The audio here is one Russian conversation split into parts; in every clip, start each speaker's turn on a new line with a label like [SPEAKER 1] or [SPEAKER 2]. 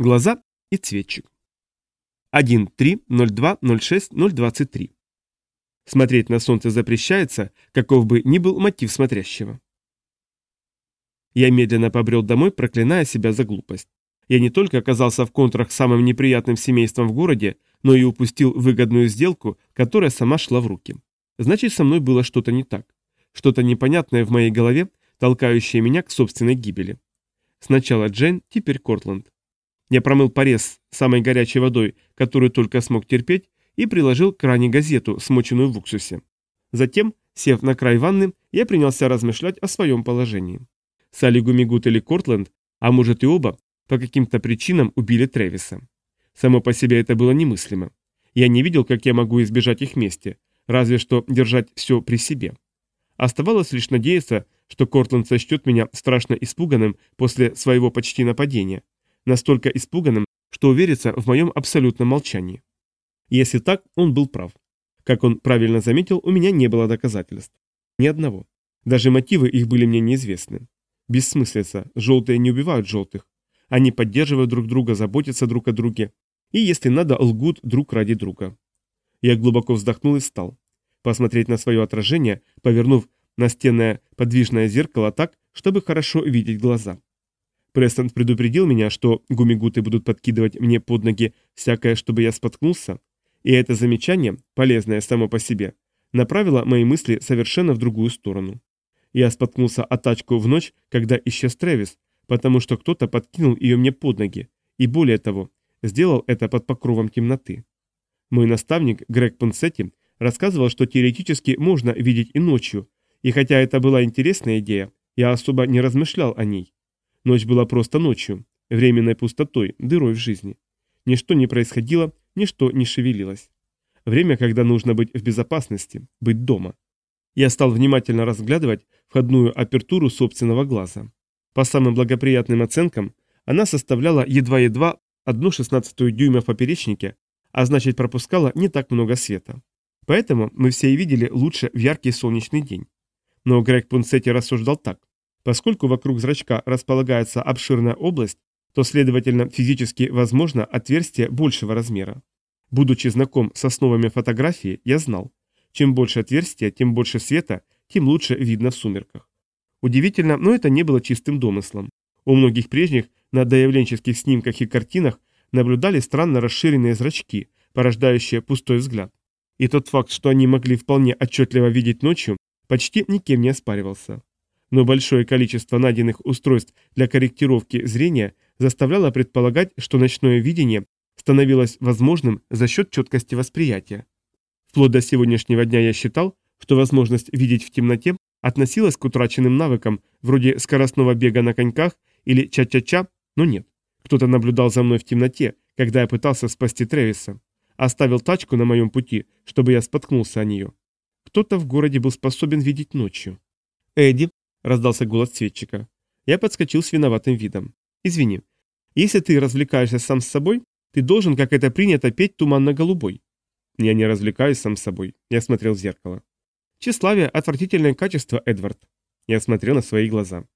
[SPEAKER 1] Глаза и цветчик. 1.3.02.06.023. Смотреть на солнце запрещается, каков бы ни был мотив смотрящего. Я медленно побрел домой, проклиная себя за глупость. Я не только оказался в контрах с самым неприятным семейством в городе, но и упустил выгодную сделку, которая сама шла в руки. Значит, со мной было что-то не так. Что-то непонятное в моей голове, толкающее меня к собственной гибели. Сначала Джейн, теперь Кортланд. Я промыл порез самой горячей водой, которую только смог терпеть, и приложил к ране газету, смоченную в уксусе. Затем, сев на край ванны, я принялся размышлять о своем положении. Салли Гумигут или Кортленд, а может и оба, по каким-то причинам убили Трэвиса. Само по себе это было немыслимо. Я не видел, как я могу избежать их мести, разве что держать все при себе. Оставалось лишь надеяться, что Кортленд сочтет меня страшно испуганным после своего почти нападения, настолько испуганным, что уверится в моем абсолютном молчании. Если так, он был прав. Как он правильно заметил, у меня не было доказательств. Ни одного. Даже мотивы их были мне неизвестны. Бессмыслица, желтые не убивают желтых. Они поддерживают друг друга, заботятся друг о друге. И, если надо, лгут друг ради друга. Я глубоко вздохнул и встал. Посмотреть на свое отражение, повернув настенное подвижное зеркало так, чтобы хорошо видеть глаза. Престон предупредил меня, что гумигуты будут подкидывать мне под ноги всякое, чтобы я споткнулся, и это замечание, полезное само по себе, направило мои мысли совершенно в другую сторону. Я споткнулся о тачку в ночь, когда исчез Трэвис, потому что кто-то подкинул ее мне под ноги, и более того, сделал это под покровом темноты. Мой наставник Грег Пунсетти рассказывал, что теоретически можно видеть и ночью, и хотя это была интересная идея, я особо не размышлял о ней. Ночь была просто ночью, временной пустотой, дырой в жизни. Ничто не происходило, ничто не шевелилось. Время, когда нужно быть в безопасности, быть дома. Я стал внимательно разглядывать входную апертуру собственного глаза. По самым благоприятным оценкам, она составляла едва-едва одну шестнадцатую дюйма в поперечнике, а значит пропускала не так много света. Поэтому мы все и видели лучше в яркий солнечный день. Но Грег Пунсетти рассуждал так. Поскольку вокруг зрачка располагается обширная область, то, следовательно, физически возможно отверстие большего размера. Будучи знаком с основами фотографии, я знал, чем больше отверстия, тем больше света, тем лучше видно в сумерках. Удивительно, но это не было чистым домыслом. У многих прежних на доявленческих снимках и картинах наблюдали странно расширенные зрачки, порождающие пустой взгляд. И тот факт, что они могли вполне отчетливо видеть ночью, почти никем не оспаривался но большое количество найденных устройств для корректировки зрения заставляло предполагать, что ночное видение становилось возможным за счет четкости восприятия. Вплоть до сегодняшнего дня я считал, что возможность видеть в темноте относилась к утраченным навыкам, вроде скоростного бега на коньках или ча-ча-ча, но нет. Кто-то наблюдал за мной в темноте, когда я пытался спасти Тревиса. Оставил тачку на моем пути, чтобы я споткнулся о нее. Кто-то в городе был способен видеть ночью. Эдди, — раздался голос цветчика. Я подскочил с виноватым видом. «Извини. Если ты развлекаешься сам с собой, ты должен, как это принято, петь туманно-голубой». «Я не развлекаюсь сам с собой». Я смотрел в зеркало. «Тщеславие — отвратительное качество, Эдвард». Я смотрел на свои глаза.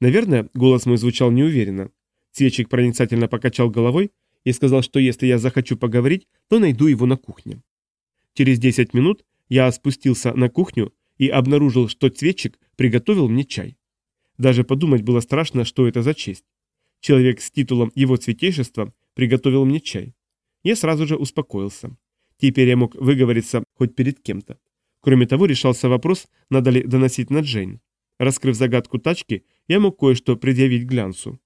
[SPEAKER 1] Наверное, голос мой звучал неуверенно. Цветчик проницательно покачал головой и сказал, что если я захочу поговорить, то найду его на кухне. Через 10 минут я спустился на кухню и обнаружил, что цветчик приготовил мне чай. Даже подумать было страшно, что это за честь. Человек с титулом его цветейшества приготовил мне чай. Я сразу же успокоился. Теперь я мог выговориться хоть перед кем-то. Кроме того, решался вопрос, надо ли доносить на Джейн. Раскрыв загадку тачки, я мог кое-что предъявить Глянсу.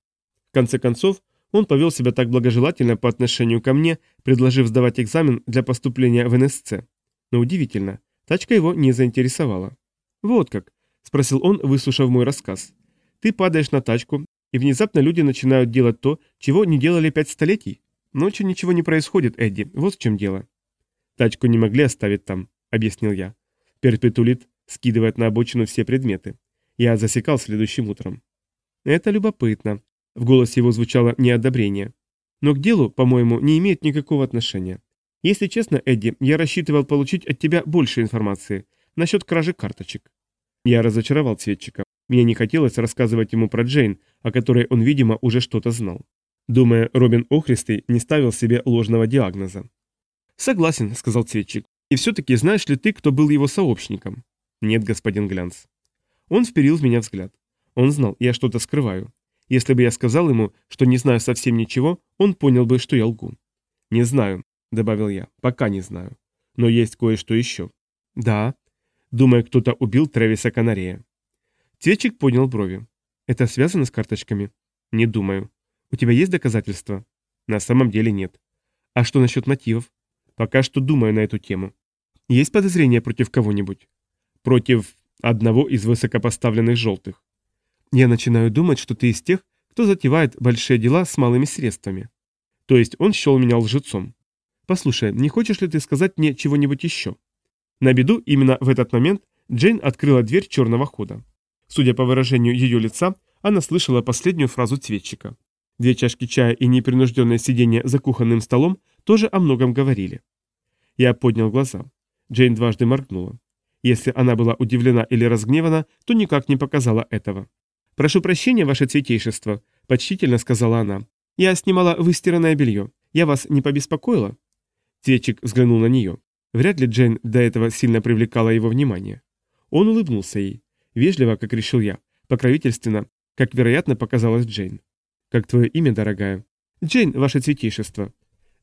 [SPEAKER 1] В конце концов, он повел себя так благожелательно по отношению ко мне, предложив сдавать экзамен для поступления в НСЦ. Но удивительно, тачка его не заинтересовала. Вот как, — спросил он, выслушав мой рассказ. «Ты падаешь на тачку, и внезапно люди начинают делать то, чего не делали пять столетий. Ночью ничего не происходит, Эдди, вот в чем дело». «Тачку не могли оставить там», — объяснил я. Перпетулит скидывает на обочину все предметы. Я засекал следующим утром. «Это любопытно», — в голосе его звучало неодобрение. «Но к делу, по-моему, не имеет никакого отношения. Если честно, Эдди, я рассчитывал получить от тебя больше информации насчет кражи карточек. Я разочаровал цветчика. Мне не хотелось рассказывать ему про Джейн, о которой он, видимо, уже что-то знал. Думая, Робин Охристый не ставил себе ложного диагноза. «Согласен», — сказал Цветчик. «И все-таки знаешь ли ты, кто был его сообщником?» «Нет, господин Глянц». Он вперил в меня взгляд. Он знал, я что-то скрываю. Если бы я сказал ему, что не знаю совсем ничего, он понял бы, что я лгу. «Не знаю», — добавил я, — «пока не знаю. Но есть кое-что еще». «Да». Думаю, кто-то убил Трэвиса Канарея. Цветчик поднял брови. «Это связано с карточками?» «Не думаю. У тебя есть доказательства?» «На самом деле нет». «А что насчет мотивов?» «Пока что думаю на эту тему». «Есть подозрения против кого-нибудь?» «Против одного из высокопоставленных желтых». «Я начинаю думать, что ты из тех, кто затевает большие дела с малыми средствами». То есть он счел меня лжецом. «Послушай, не хочешь ли ты сказать мне чего-нибудь еще?» На беду именно в этот момент Джейн открыла дверь черного хода. Судя по выражению ее лица, она слышала последнюю фразу цветчика. Две чашки чая и непринужденное сидение за кухонным столом тоже о многом говорили. Я поднял глаза. Джейн дважды моргнула. Если она была удивлена или разгневана, то никак не показала этого. «Прошу прощения, ваше цветейшество», – почтительно сказала она. «Я снимала выстиранное белье. Я вас не побеспокоила?» Цветчик взглянул на нее. Вряд ли Джейн до этого сильно привлекала его внимание. Он улыбнулся ей. Вежливо, как решил я. Покровительственно, как, вероятно, показалось Джейн. «Как твое имя, дорогая?» «Джейн, ваше цветейшество».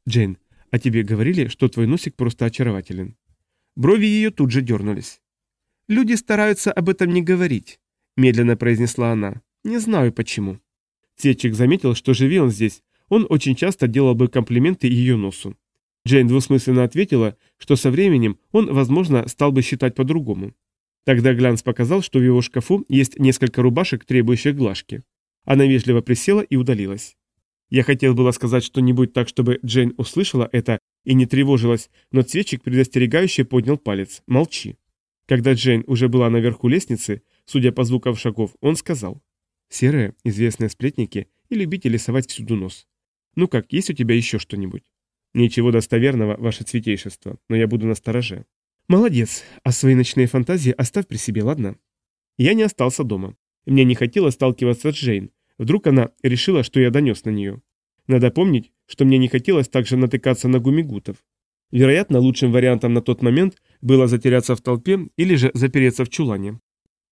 [SPEAKER 1] «Джейн, а тебе говорили, что твой носик просто очарователен?» Брови ее тут же дернулись. «Люди стараются об этом не говорить», — медленно произнесла она. «Не знаю почему». Цветчик заметил, что живи он здесь, он очень часто делал бы комплименты ее носу. Джейн двусмысленно ответила, что со временем он, возможно, стал бы считать по-другому. Тогда Глянс показал, что в его шкафу есть несколько рубашек, требующих глажки. Она вежливо присела и удалилась. Я хотел было сказать что-нибудь так, чтобы Джейн услышала это и не тревожилась, но цветчик предостерегающе поднял палец. «Молчи». Когда Джейн уже была наверху лестницы, судя по звукам шагов, он сказал. «Серые, известные сплетники и любители совать всюду нос. Ну как, есть у тебя еще что-нибудь?» «Ничего достоверного, ваше цветейшество, но я буду настороже». «Молодец, а свои ночные фантазии оставь при себе, ладно?» Я не остался дома. Мне не хотелось сталкиваться с Джейн, Вдруг она решила, что я донес на нее. Надо помнить, что мне не хотелось также натыкаться на гумигутов. Вероятно, лучшим вариантом на тот момент было затеряться в толпе или же запереться в чулане.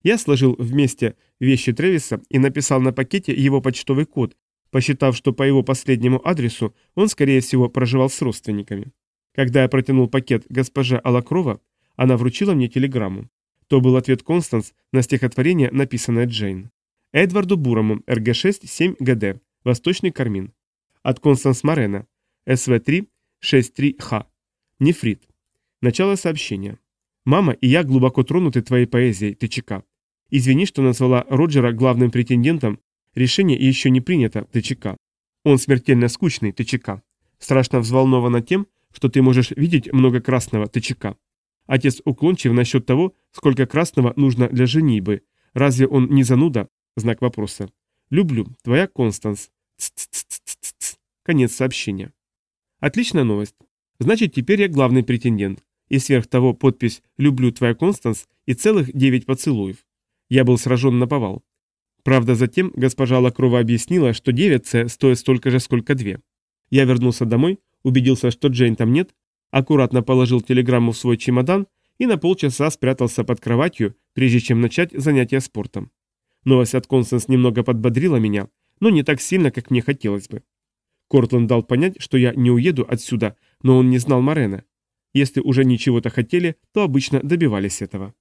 [SPEAKER 1] Я сложил вместе вещи Тревиса и написал на пакете его почтовый код, посчитав, что по его последнему адресу он, скорее всего, проживал с родственниками. Когда я протянул пакет госпоже Алакрова, она вручила мне телеграмму. То был ответ Констанс на стихотворение, написанное Джейн. Эдварду Бурому, РГ-6-7ГД, Восточный Кармин. От Констанс Марена, СВ-3-6-3Х. Нефрит. Начало сообщения. «Мама и я глубоко тронуты твоей поэзией, ТЧК. Извини, что назвала Роджера главным претендентом. Решение еще не принято, ТЧК. Он смертельно скучный, ТЧК. Страшно взволнована тем, что ты можешь видеть много красного, ТЧК. Отец уклончив насчет того, сколько красного нужно для женитьбы. Разве он не зануда, Знак вопроса. Люблю. Твоя Констанс. Ц -ц -ц Конец сообщения. Отличная новость. Значит, теперь я главный претендент. И сверх того подпись «Люблю твоя Констанс» и целых девять поцелуев. Я был сражен на повал. Правда, затем госпожа Лакрова объяснила, что 9 стоит столько же, сколько две. Я вернулся домой, убедился, что Джейн там нет, аккуратно положил телеграмму в свой чемодан и на полчаса спрятался под кроватью, прежде чем начать занятия спортом. Новость от Констанс немного подбодрила меня, но не так сильно, как мне хотелось бы. Кортланд дал понять, что я не уеду отсюда, но он не знал Морена. Если уже ничего-то хотели, то обычно добивались этого.